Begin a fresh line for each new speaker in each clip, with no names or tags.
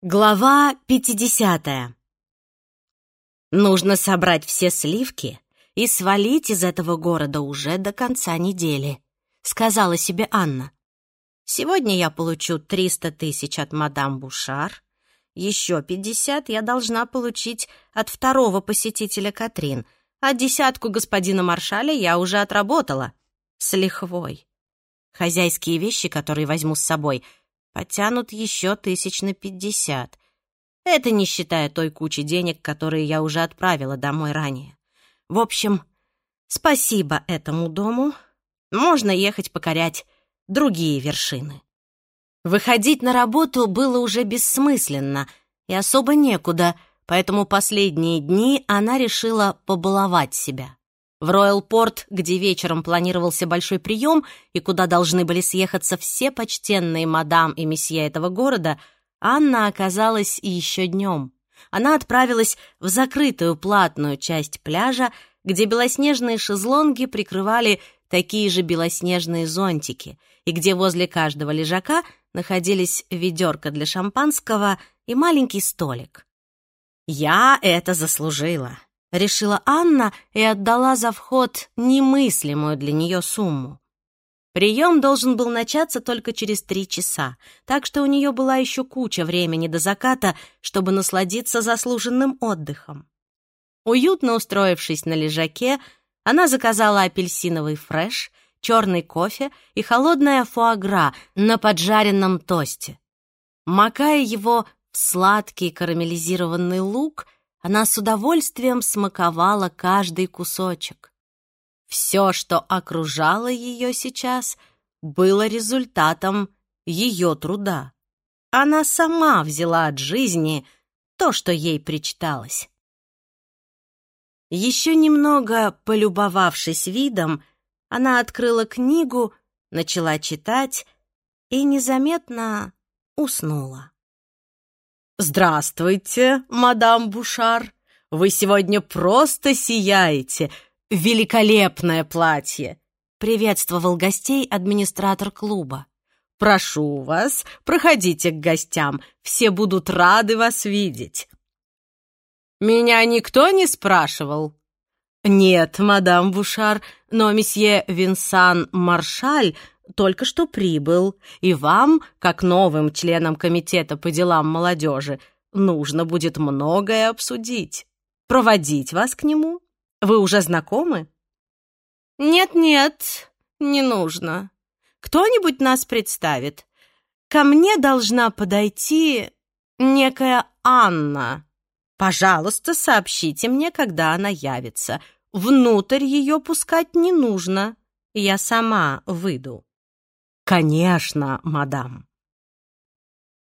Глава 50 Нужно собрать все сливки и свалить из этого города уже до конца недели, сказала себе Анна. Сегодня я получу 300 тысяч от мадам Бушар, еще 50 я должна получить от второго посетителя Катрин, а десятку господина Маршаля я уже отработала. С лихвой. Хозяйские вещи, которые возьму с собой — потянут еще тысяч на пятьдесят. Это не считая той кучи денег, которые я уже отправила домой ранее. В общем, спасибо этому дому. Можно ехать покорять другие вершины. Выходить на работу было уже бессмысленно и особо некуда, поэтому последние дни она решила побаловать себя. В Роyal-Порт, где вечером планировался большой прием и куда должны были съехаться все почтенные мадам и месье этого города, Анна оказалась еще днем. Она отправилась в закрытую платную часть пляжа, где белоснежные шезлонги прикрывали такие же белоснежные зонтики, и где возле каждого лежака находились ведерко для шампанского и маленький столик. «Я это заслужила», — решила Анна и отдала за вход немыслимую для нее сумму. Прием должен был начаться только через три часа, так что у нее была еще куча времени до заката, чтобы насладиться заслуженным отдыхом. Уютно устроившись на лежаке, она заказала апельсиновый фреш, черный кофе и холодное фуагра на поджаренном тосте. Макая его в сладкий карамелизированный лук — она с удовольствием смаковала каждый кусочек. Все, что окружало ее сейчас, было результатом ее труда. Она сама взяла от жизни то, что ей причиталось. Еще немного полюбовавшись видом, она открыла книгу, начала читать и незаметно уснула. «Здравствуйте, мадам Бушар! Вы сегодня просто сияете! Великолепное платье!» Приветствовал гостей администратор клуба. «Прошу вас, проходите к гостям, все будут рады вас видеть». «Меня никто не спрашивал?» «Нет, мадам Бушар, но месье Винсан Маршаль только что прибыл, и вам, как новым членам комитета по делам молодежи, нужно будет многое обсудить. Проводить вас к нему? Вы уже знакомы? Нет-нет, не нужно. Кто-нибудь нас представит. Ко мне должна подойти некая Анна. Пожалуйста, сообщите мне, когда она явится. Внутрь ее пускать не нужно. Я сама выйду. «Конечно, мадам».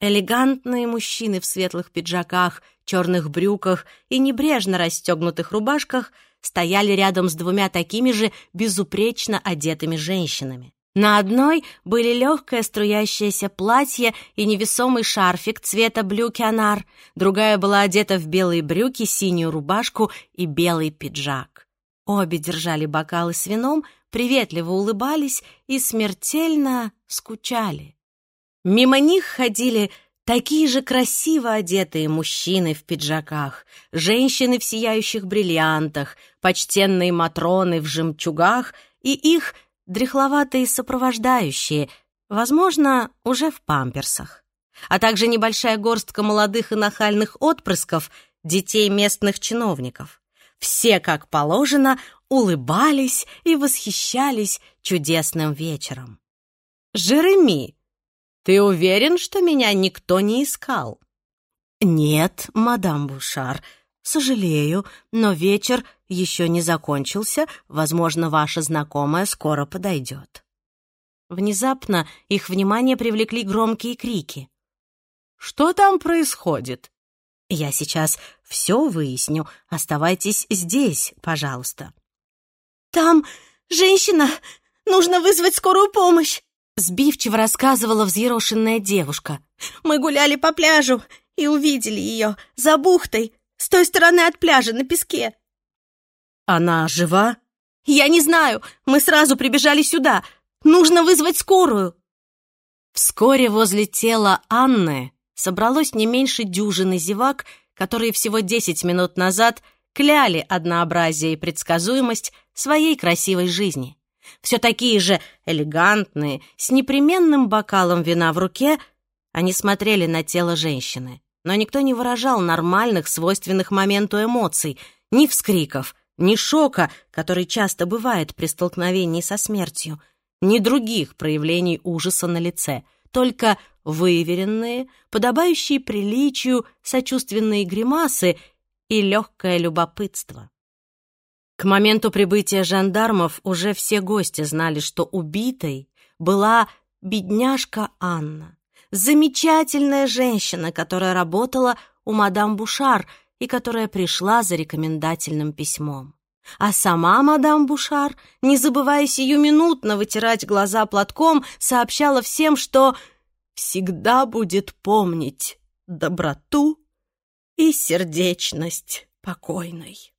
Элегантные мужчины в светлых пиджаках, черных брюках и небрежно расстегнутых рубашках стояли рядом с двумя такими же безупречно одетыми женщинами. На одной были легкое струящееся платье и невесомый шарфик цвета блю-кянар, другая была одета в белые брюки, синюю рубашку и белый пиджак. Обе держали бокалы с вином, приветливо улыбались и смертельно скучали. Мимо них ходили такие же красиво одетые мужчины в пиджаках, женщины в сияющих бриллиантах, почтенные матроны в жемчугах и их дряхловатые сопровождающие, возможно, уже в памперсах, а также небольшая горстка молодых и нахальных отпрысков, детей местных чиновников. Все, как положено, улыбались и восхищались чудесным вечером. «Жереми, ты уверен, что меня никто не искал?» «Нет, мадам Бушар, сожалею, но вечер еще не закончился, возможно, ваша знакомая скоро подойдет». Внезапно их внимание привлекли громкие крики. «Что там происходит?» «Я сейчас все выясню. Оставайтесь здесь, пожалуйста».
«Там женщина! Нужно вызвать скорую помощь!»
Сбивчиво рассказывала взъерошенная девушка.
«Мы гуляли по пляжу и увидели ее за бухтой, с той стороны от пляжа, на песке».
«Она жива?»
«Я не знаю. Мы сразу прибежали сюда. Нужно вызвать скорую».
Вскоре возле тела Анны собралось не меньше дюжины зевак, которые всего 10 минут назад кляли однообразие и предсказуемость своей красивой жизни. Все такие же элегантные, с непременным бокалом вина в руке, они смотрели на тело женщины. Но никто не выражал нормальных, свойственных моменту эмоций, ни вскриков, ни шока, который часто бывает при столкновении со смертью, ни других проявлений ужаса на лице, только выверенные, подобающие приличию, сочувственные гримасы и легкое любопытство. К моменту прибытия жандармов уже все гости знали, что убитой была бедняжка Анна, замечательная женщина, которая работала у мадам Бушар и которая пришла за рекомендательным письмом. А сама мадам Бушар, не забывая сиюминутно вытирать глаза платком, сообщала всем, что всегда будет помнить доброту и сердечность покойной.